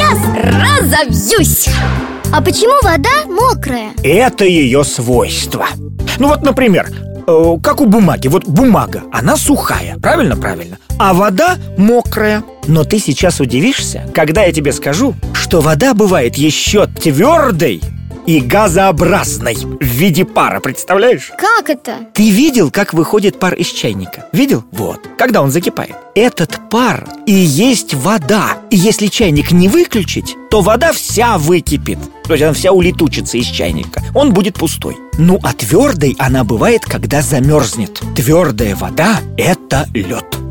разобьюсь. А почему вода мокрая? Это ее свойство. Ну вот, например, э, как у бумаги. Вот бумага, она сухая, правильно? Правильно. А вода мокрая. Но ты сейчас удивишься, когда я тебе скажу Что вода бывает еще твердой и газообразной в виде пара, представляешь? Как это? Ты видел, как выходит пар из чайника? Видел? Вот, когда он закипает Этот пар и есть вода И если чайник не выключить, то вода вся выкипит То есть она вся улетучится из чайника Он будет пустой Ну а твердой она бывает, когда замерзнет Твердая вода – это лед